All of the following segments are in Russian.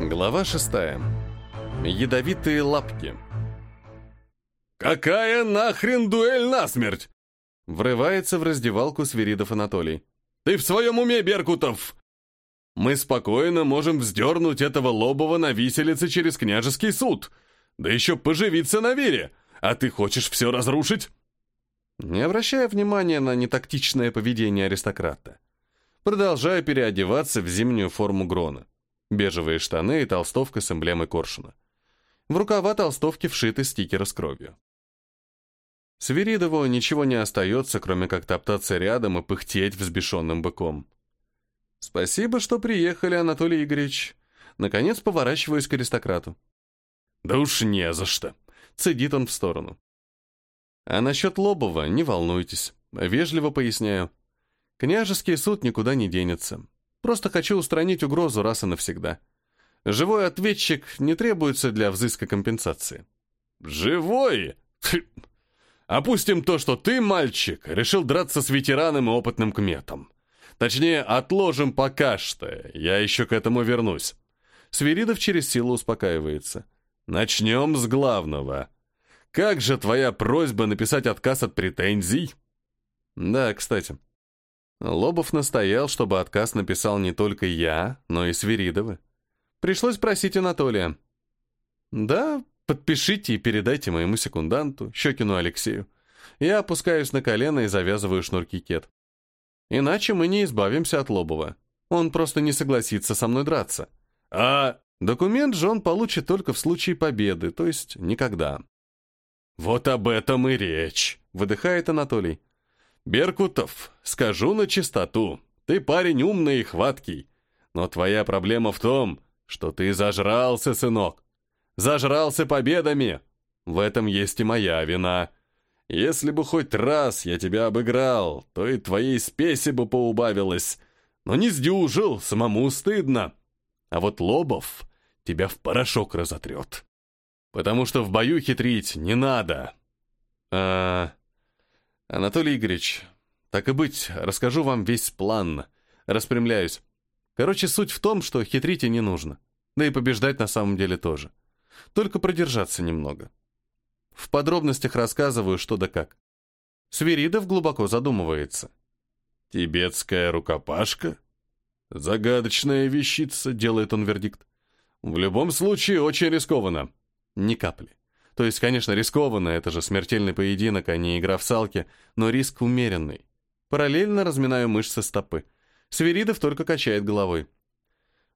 Глава шестая. Ядовитые лапки. «Какая нахрен дуэль насмерть?» Врывается в раздевалку Свиридов Анатолий. «Ты в своем уме, Беркутов? Мы спокойно можем вздернуть этого Лобова на виселице через княжеский суд, да еще поживиться на вере, а ты хочешь все разрушить?» Не обращая внимания на нетактичное поведение аристократа, продолжаю переодеваться в зимнюю форму Грона. Бежевые штаны и толстовка с эмблемой коршуна. В рукава толстовки вшиты стикеры с кровью. Свиридову ничего не остается, кроме как топтаться рядом и пыхтеть взбешенным быком. «Спасибо, что приехали, Анатолий Игоревич». Наконец поворачиваюсь к аристократу. «Да уж не за что», — цедит он в сторону. А насчет Лобова не волнуйтесь, вежливо поясняю. Княжеский суд никуда не денется. Просто хочу устранить угрозу раз и навсегда. Живой ответчик не требуется для взыска компенсации. Живой? Опустим то, что ты, мальчик, решил драться с ветераном и опытным кметом. Точнее, отложим пока что, я еще к этому вернусь. Свиридов через силу успокаивается. Начнем с главного. Как же твоя просьба написать отказ от претензий? Да, кстати. Лобов настоял, чтобы отказ написал не только я, но и Свиридовы. Пришлось просить Анатолия. Да, подпишите и передайте моему секунданту, Щекину Алексею. Я опускаюсь на колено и завязываю шнурки кет. Иначе мы не избавимся от Лобова. Он просто не согласится со мной драться. А документ же он получит только в случае победы, то есть никогда. «Вот об этом и речь», — выдыхает Анатолий. «Беркутов, скажу на чистоту, ты парень умный и хваткий, но твоя проблема в том, что ты зажрался, сынок. Зажрался победами. В этом есть и моя вина. Если бы хоть раз я тебя обыграл, то и твоей спеси бы поубавилось. Но не сдюжил, самому стыдно. А вот Лобов тебя в порошок разотрет. Потому что в бою хитрить не надо. А... Анатолий Игоревич, так и быть, расскажу вам весь план. Распрямляюсь. Короче, суть в том, что хитрить и не нужно. Да и побеждать на самом деле тоже. Только продержаться немного. В подробностях рассказываю, что да как. Свиридов глубоко задумывается. «Тибетская рукопашка? Загадочная вещица», — делает он вердикт. «В любом случае, очень рискованно». Ни капли. То есть, конечно, рискованно, это же смертельный поединок, а не игра в салки, но риск умеренный. Параллельно разминаю мышцы стопы. Свиридов только качает головой.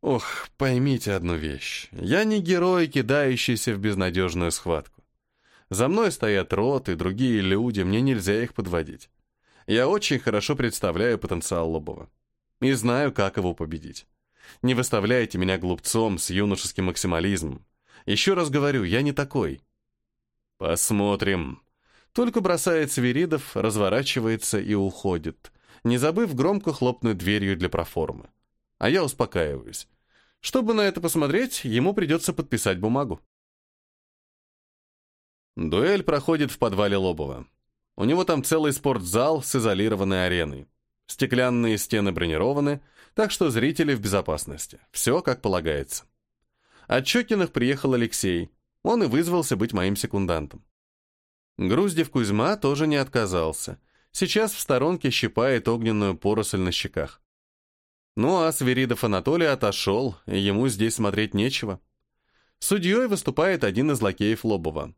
Ох, поймите одну вещь. Я не герой, кидающийся в безнадежную схватку. За мной стоят рот и другие люди, мне нельзя их подводить. Я очень хорошо представляю потенциал Лобова. И знаю, как его победить. Не выставляйте меня глупцом с юношеским максимализмом. Еще раз говорю, я не такой. «Посмотрим». Только бросает Свиридов, разворачивается и уходит, не забыв громко хлопнуть дверью для проформы. А я успокаиваюсь. Чтобы на это посмотреть, ему придется подписать бумагу. Дуэль проходит в подвале Лобова. У него там целый спортзал с изолированной ареной. Стеклянные стены бронированы, так что зрители в безопасности. Все как полагается. От Чокиных приехал Алексей, он и вызвался быть моим секундантом. Груздев Кузьма тоже не отказался. Сейчас в сторонке щипает огненную поросль на щеках. Ну а Свиридов Анатолий отошел, ему здесь смотреть нечего. Судьей выступает один из лакеев Лобова.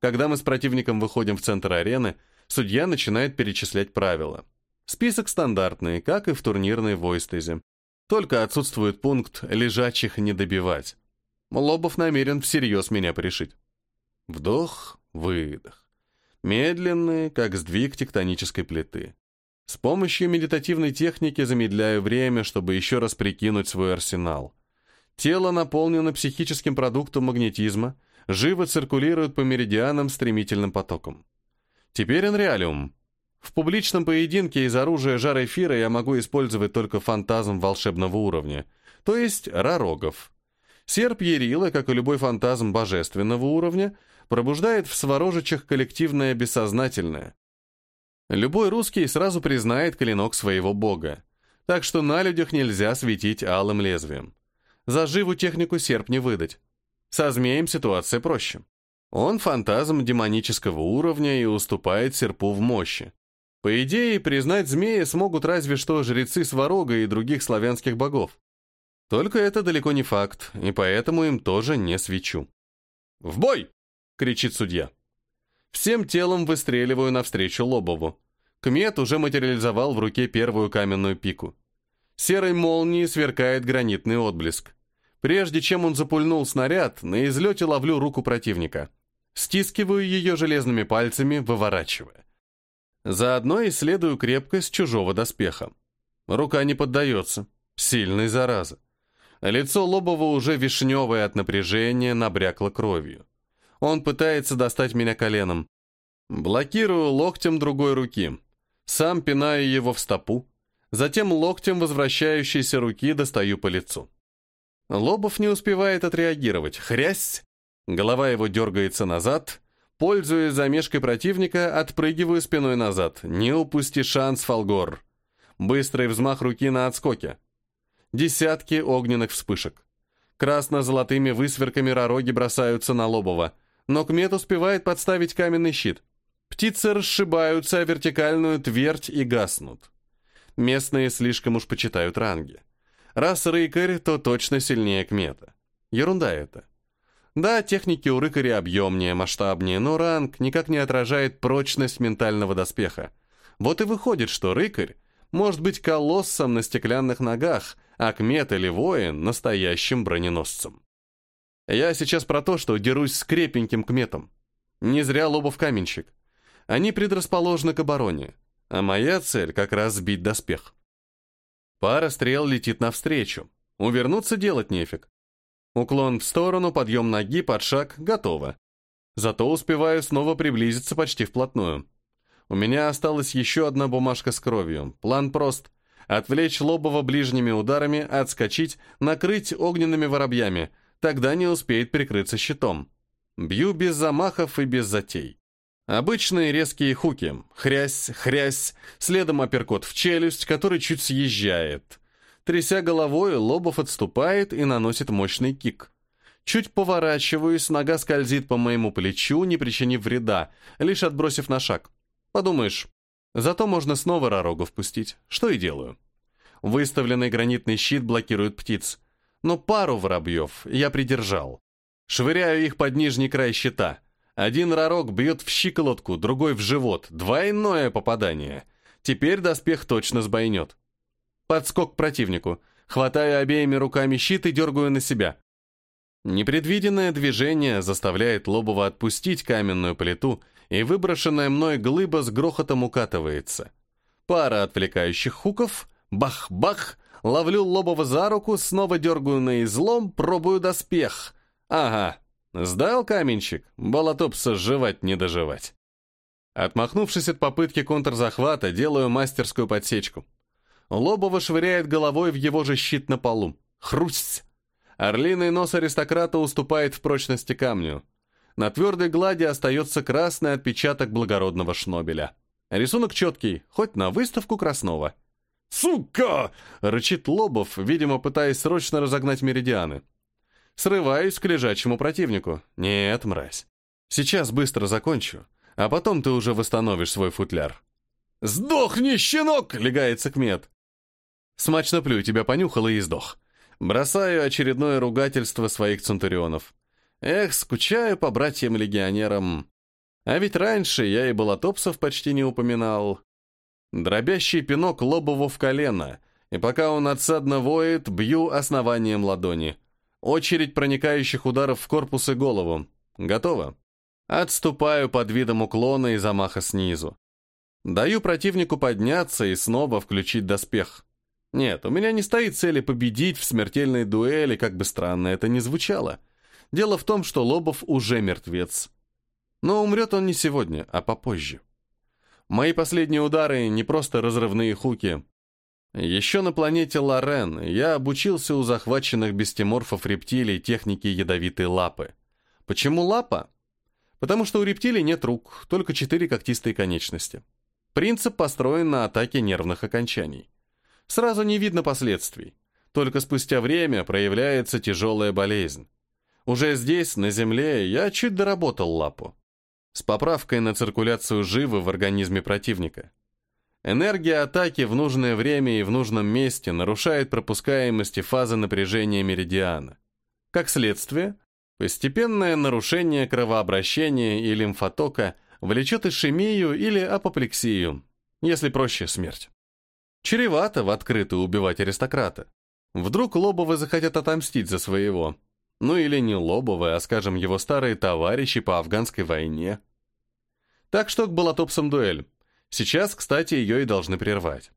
Когда мы с противником выходим в центр арены, судья начинает перечислять правила. Список стандартный, как и в турнирной войстезе. Только отсутствует пункт «лежачих не добивать». Лобов намерен всерьез меня порешить. Вдох, выдох. Медленный, как сдвиг тектонической плиты. С помощью медитативной техники замедляю время, чтобы еще раз прикинуть свой арсенал. Тело наполнено психическим продуктом магнетизма, живо циркулирует по меридианам стремительным потоком. Теперь энреалиум. В публичном поединке из оружия жар эфира я могу использовать только фантазм волшебного уровня, то есть рарогов. Серп Ярила, как и любой фантазм божественного уровня, пробуждает в сворожичах коллективное бессознательное. Любой русский сразу признает клинок своего бога, так что на людях нельзя светить алым лезвием. Заживу технику серп не выдать. Со змеем ситуация проще. Он фантазм демонического уровня и уступает серпу в мощи. По идее, признать змея смогут разве что жрецы Сварога и других славянских богов. Только это далеко не факт, и поэтому им тоже не свечу. «В бой!» — кричит судья. Всем телом выстреливаю навстречу Лобову. Кмет уже материализовал в руке первую каменную пику. Серой молнией сверкает гранитный отблеск. Прежде чем он запульнул снаряд, на излете ловлю руку противника. Стискиваю ее железными пальцами, выворачивая. Заодно исследую крепкость чужого доспеха. Рука не поддается. Сильный зараза. Лицо Лобова уже вишневое от напряжения, набрякло кровью. Он пытается достать меня коленом. Блокирую локтем другой руки. Сам пинаю его в стопу. Затем локтем возвращающейся руки достаю по лицу. Лобов не успевает отреагировать. Хрясь! Голова его дергается назад. Пользуясь замешкой противника, отпрыгиваю спиной назад. Не упусти шанс, Фолгор. Быстрый взмах руки на отскоке. Десятки огненных вспышек. Красно-золотыми высверками ророги бросаются на Лобова, но Кмет успевает подставить каменный щит. Птицы расшибаются о вертикальную твердь и гаснут. Местные слишком уж почитают ранги. Раз рыкарь, то точно сильнее Кмета. Ерунда это. Да, техники у рыкаря объемнее, масштабнее, но ранг никак не отражает прочность ментального доспеха. Вот и выходит, что рыкарь может быть колоссом на стеклянных ногах, а Кмет или воин — настоящим броненосцем. Я сейчас про то, что дерусь с крепеньким Кметом. Не зря Лобов каменщик. Они предрасположены к обороне, а моя цель как раз сбить доспех. Пара стрел летит навстречу. Увернуться делать нефиг. Уклон в сторону, подъем ноги под шаг, готово. Зато успеваю снова приблизиться почти вплотную. У меня осталась еще одна бумажка с кровью. План прост. Отвлечь Лобова ближними ударами, отскочить, накрыть огненными воробьями. Тогда не успеет прикрыться щитом. Бью без замахов и без затей. Обычные резкие хуки. Хрясь, хрясь, следом апперкот в челюсть, который чуть съезжает. Тряся головой, Лобов отступает и наносит мощный кик. Чуть поворачиваюсь, нога скользит по моему плечу, не причинив вреда, лишь отбросив на шаг. Подумаешь, зато можно снова ророгу впустить, что и делаю. Выставленный гранитный щит блокирует птиц, но пару воробьев я придержал. Швыряю их под нижний край щита. Один ророг бьет в щиколотку, другой в живот. Двойное попадание. Теперь доспех точно сбойнет. Подскок к противнику. Хватаю обеими руками щит и дергаю на себя. Непредвиденное движение заставляет Лобова отпустить каменную плиту и выброшенная мной глыба с грохотом укатывается. Пара отвлекающих хуков, бах-бах, ловлю Лобова за руку, снова дергаю на излом, пробую доспех. Ага, сдал каменщик, болотопса жевать не доживать. Отмахнувшись от попытки контрзахвата, делаю мастерскую подсечку. Лобова швыряет головой в его же щит на полу. Хрусть! Орлиный нос аристократа уступает в прочности камню. На твердой глади остается красный отпечаток благородного шнобеля. Рисунок четкий, хоть на выставку Краснова. «Сука!» — рычит Лобов, видимо, пытаясь срочно разогнать меридианы. Срываюсь к лежачему противнику. «Нет, мразь. Сейчас быстро закончу, а потом ты уже восстановишь свой футляр». «Сдохни, щенок!» — легается Кмет. Смачно плю, тебя понюхал и сдох. Бросаю очередное ругательство своих центурионов. Эх, скучаю по братьям-легионерам. А ведь раньше я и Болотопсов почти не упоминал. Дробящий пинок Лобову в колено, и пока он отсадно воет, бью основанием ладони. Очередь проникающих ударов в корпус и голову. Готово. Отступаю под видом уклона и замаха снизу. Даю противнику подняться и снова включить доспех. Нет, у меня не стоит цели победить в смертельной дуэли, как бы странно это ни звучало. Дело в том, что Лобов уже мертвец. Но умрет он не сегодня, а попозже. Мои последние удары не просто разрывные хуки. Еще на планете Лорен я обучился у захваченных бестиморфов рептилий технике ядовитой лапы. Почему лапа? Потому что у рептилий нет рук, только четыре когтистые конечности. Принцип построен на атаке нервных окончаний. Сразу не видно последствий. только спустя время проявляется тяжелая болезнь. Уже здесь, на Земле, я чуть доработал лапу. С поправкой на циркуляцию живы в организме противника. Энергия атаки в нужное время и в нужном месте нарушает пропускаемость и фазы напряжения меридиана. Как следствие, постепенное нарушение кровообращения и лимфотока влечет ишемию или апоплексию, если проще, смерть. Чревато в открытую убивать аристократа. Вдруг Лобовы захотят отомстить за своего. Ну или не Лобовы, а, скажем, его старые товарищи по афганской войне. Так что к болотопсам дуэль. Сейчас, кстати, ее и должны прервать.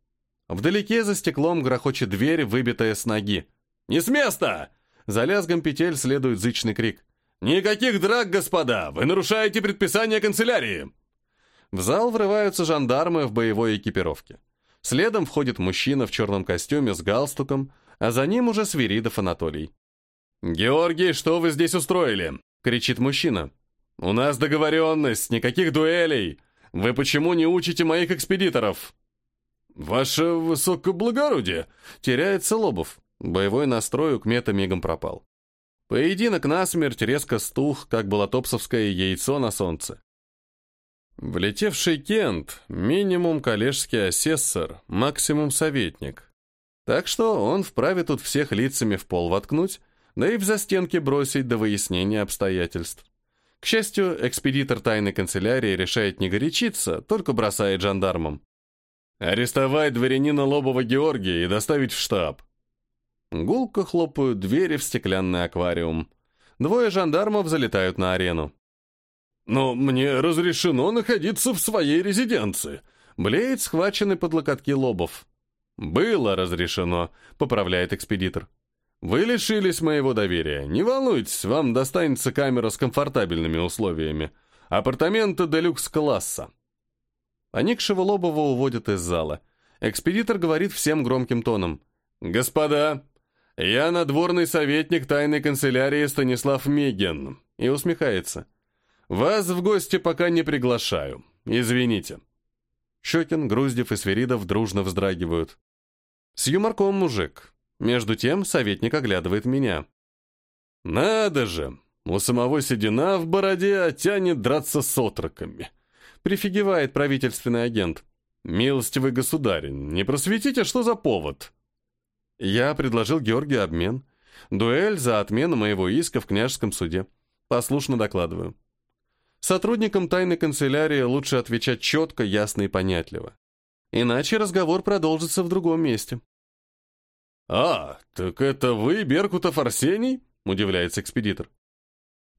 Вдалеке за стеклом грохочет дверь, выбитая с ноги. «Не с места!» За лязгом петель следует зычный крик. «Никаких драк, господа! Вы нарушаете предписание канцелярии!» В зал врываются жандармы в боевой экипировке. Следом входит мужчина в черном костюме с галстуком, а за ним уже Свиридов Анатолий. «Георгий, что вы здесь устроили?» — кричит мужчина. «У нас договоренность, никаких дуэлей. Вы почему не учите моих экспедиторов?» «Ваше высокоблагородие!» — теряется Лобов. Боевой настрой у Кмета мигом пропал. Поединок насмерть резко стух, как болотопсовское яйцо на солнце. Влетевший Кент — минимум коллежский асессор, максимум советник. Так что он вправе тут всех лицами в пол воткнуть, да и в застенки бросить до выяснения обстоятельств. К счастью, экспедитор тайной канцелярии решает не горячиться, только бросает жандармам. «Арестовать дворянина Лобова Георгия и доставить в штаб». Гулко хлопают двери в стеклянный аквариум. Двое жандармов залетают на арену. «Но мне разрешено находиться в своей резиденции», — блеет схваченный под локотки Лобов. «Было разрешено», — поправляет экспедитор. Вы лишились моего доверия. Не волнуйтесь, вам достанется камера с комфортабельными условиями. Апартаменты делюкс-класса. Поникшего Лобова уводят из зала. Экспедитор говорит всем громким тоном. «Господа, я надворный советник тайной канцелярии Станислав Миген». И усмехается. «Вас в гости пока не приглашаю. Извините». Щекин, Груздев и Сверидов дружно вздрагивают. «С юморком, мужик. Между тем советник оглядывает меня. «Надо же! У самого седина в бороде, а тянет драться с отроками!» Прифигевает правительственный агент. «Милостивый государь, не просветите, что за повод?» Я предложил Георгию обмен. Дуэль за отмену моего иска в княжеском суде. Послушно докладываю. Сотрудникам тайной канцелярии лучше отвечать четко, ясно и понятливо. Иначе разговор продолжится в другом месте. «А, так это вы, Беркутов Арсений?» — удивляется экспедитор.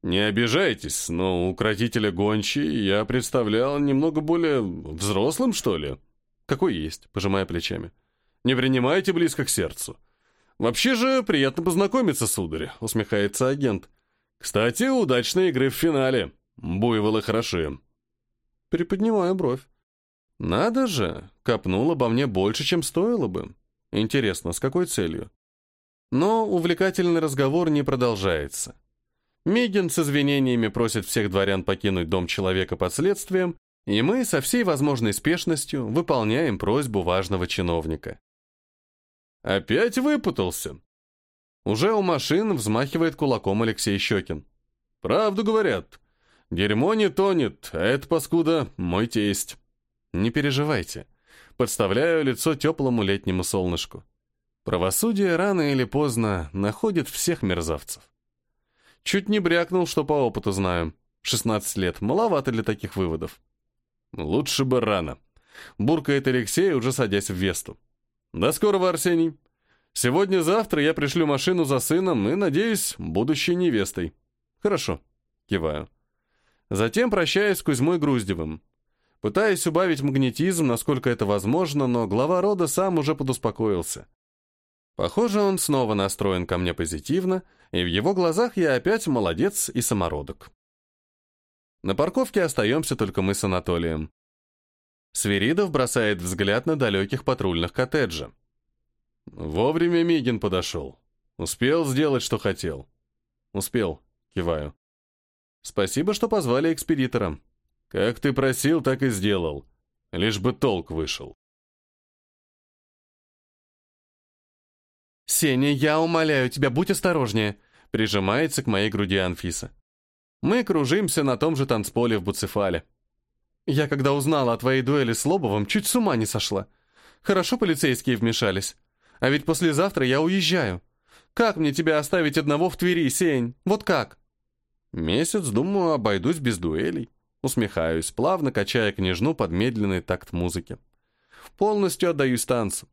«Не обижайтесь, но укротителя гончий я представлял немного более взрослым, что ли?» «Какой есть», — пожимая плечами. «Не принимайте близко к сердцу». «Вообще же приятно познакомиться, сударь», — усмехается агент. «Кстати, удачной игры в финале. Буйволы хороши». Приподнимаю бровь. «Надо же, копнул обо мне больше, чем стоило бы». Интересно, с какой целью? Но увлекательный разговор не продолжается. Мигин с извинениями просит всех дворян покинуть дом человека под следствием, и мы со всей возможной спешностью выполняем просьбу важного чиновника. Опять выпутался. Уже у машин взмахивает кулаком Алексей Щекин. Правду говорят. Дерьмо не тонет, а это, паскуда, мой тесть. Не переживайте. Подставляю лицо теплому летнему солнышку. Правосудие рано или поздно находит всех мерзавцев. Чуть не брякнул, что по опыту знаю. 16 лет, маловато для таких выводов. Лучше бы рано. Буркает Алексей, уже садясь в Весту. До скорого, Арсений. Сегодня-завтра я пришлю машину за сыном и, надеюсь, будущей невестой. Хорошо. Киваю. Затем прощаюсь с Кузьмой Груздевым. Пытаясь убавить магнетизм, насколько это возможно, но глава рода сам уже подуспокоился. Похоже, он снова настроен ко мне позитивно, и в его глазах я опять молодец и самородок. На парковке остаемся только мы с Анатолием. Свиридов бросает взгляд на далеких патрульных коттеджа. Вовремя Мигин подошел. Успел сделать, что хотел. Успел, киваю. Спасибо, что позвали экспедитора. Как ты просил, так и сделал. Лишь бы толк вышел. «Сеня, я умоляю тебя, будь осторожнее», — прижимается к моей груди Анфиса. Мы кружимся на том же танцполе в Буцефале. Я, когда узнала о твоей дуэли с Лобовым, чуть с ума не сошла. Хорошо полицейские вмешались. А ведь послезавтра я уезжаю. Как мне тебя оставить одного в Твери, Сень? Вот как? Месяц, думаю, обойдусь без дуэлей. Усмехаюсь, плавно качая княжну под медленный такт музыки. Полностью отдаюсь танцу.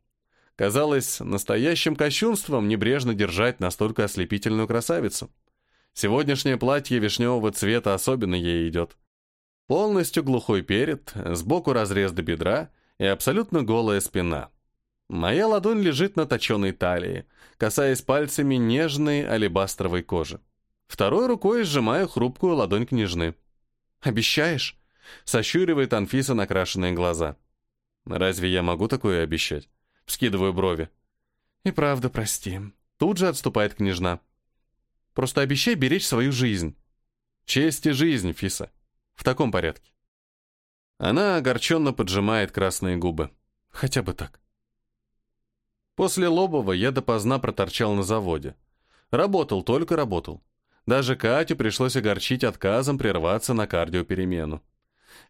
Казалось настоящим кощунством небрежно держать настолько ослепительную красавицу. Сегодняшнее платье вишневого цвета особенно ей идет. Полностью глухой перед, сбоку разрез до бедра и абсолютно голая спина. Моя ладонь лежит на точенной талии, касаясь пальцами нежной алебастровой кожи. Второй рукой сжимаю хрупкую ладонь княжны. «Обещаешь?» — сощуривает Анфиса накрашенные глаза. «Разве я могу такое обещать?» — вскидываю брови. «И правда, прости». Тут же отступает княжна. Просто обещай беречь свою жизнь. Честь и жизнь, Фиса. В таком порядке. Она огорченно поджимает красные губы. Хотя бы так. После Лобова я допоздна проторчал на заводе. Работал, только работал. Даже Катю пришлось огорчить отказом прерваться на кардиоперемену.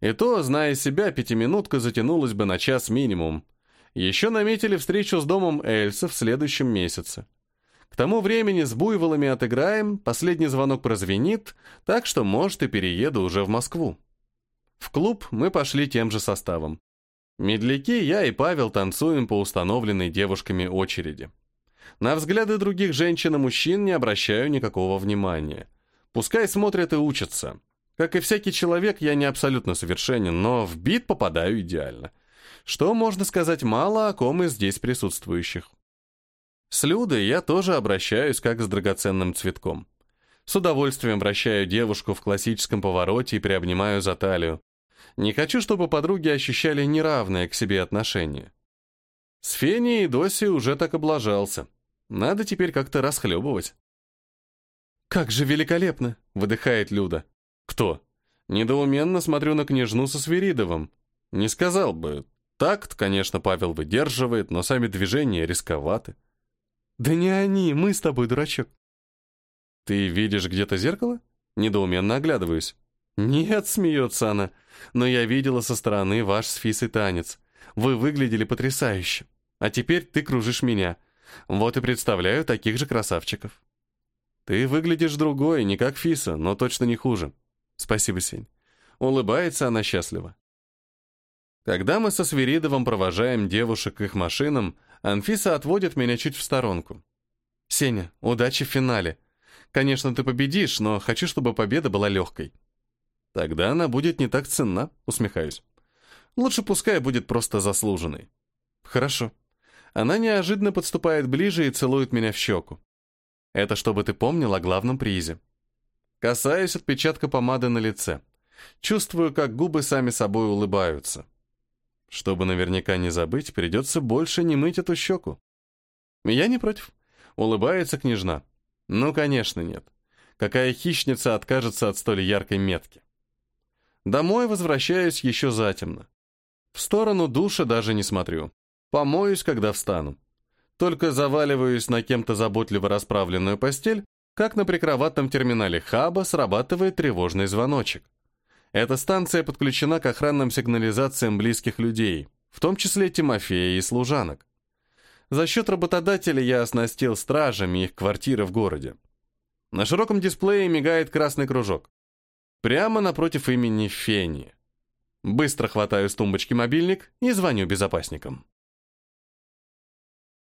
И то, зная себя, пятиминутка затянулась бы на час минимум. Еще наметили встречу с домом Эльса в следующем месяце. К тому времени с буйволами отыграем, последний звонок прозвенит, так что, может, и перееду уже в Москву. В клуб мы пошли тем же составом. Медляки я и Павел танцуем по установленной девушками очереди. На взгляды других женщин и мужчин не обращаю никакого внимания. Пускай смотрят и учатся. Как и всякий человек, я не абсолютно совершенен, но в бит попадаю идеально. Что можно сказать мало о ком из здесь присутствующих. С Людой я тоже обращаюсь как с драгоценным цветком. С удовольствием вращаю девушку в классическом повороте и приобнимаю за талию. Не хочу, чтобы подруги ощущали неравное к себе отношение. С Феней и Доси уже так облажался. Надо теперь как-то расхлебывать. «Как же великолепно!» — выдыхает Люда. «Кто?» Недоуменно смотрю на княжну со Свиридовым. Не сказал бы. Такт, конечно, Павел выдерживает, но сами движения рисковаты. «Да не они, мы с тобой, дурачок». «Ты видишь где-то зеркало?» Недоуменно оглядываюсь. «Нет», — смеется она, — «но я видела со стороны ваш с Фисой танец. Вы выглядели потрясающе. А теперь ты кружишь меня. Вот и представляю таких же красавчиков». «Ты выглядишь другой, не как Фиса, но точно не хуже». «Спасибо, Сень». Улыбается она счастливо. Когда мы со Свиридовым провожаем девушек к их машинам, Анфиса отводит меня чуть в сторонку. «Сеня, удачи в финале. Конечно, ты победишь, но хочу, чтобы победа была легкой». «Тогда она будет не так ценна», — усмехаюсь. «Лучше пускай будет просто заслуженной». «Хорошо». Она неожиданно подступает ближе и целует меня в щеку. «Это чтобы ты помнил о главном призе». Касаюсь отпечатка помады на лице. Чувствую, как губы сами собой улыбаются. Чтобы наверняка не забыть, придется больше не мыть эту щеку. Я не против. Улыбается княжна. Ну, конечно, нет. Какая хищница откажется от столь яркой метки? Домой возвращаюсь еще затемно. В сторону душа даже не смотрю. Помоюсь, когда встану. Только заваливаюсь на кем-то заботливо расправленную постель, как на прикроватном терминале хаба срабатывает тревожный звоночек. Эта станция подключена к охранным сигнализациям близких людей, в том числе Тимофея и служанок. За счет работодателя я оснастил стражами их квартиры в городе. На широком дисплее мигает красный кружок. Прямо напротив имени Фени. Быстро хватаю с тумбочки мобильник и звоню безопасникам.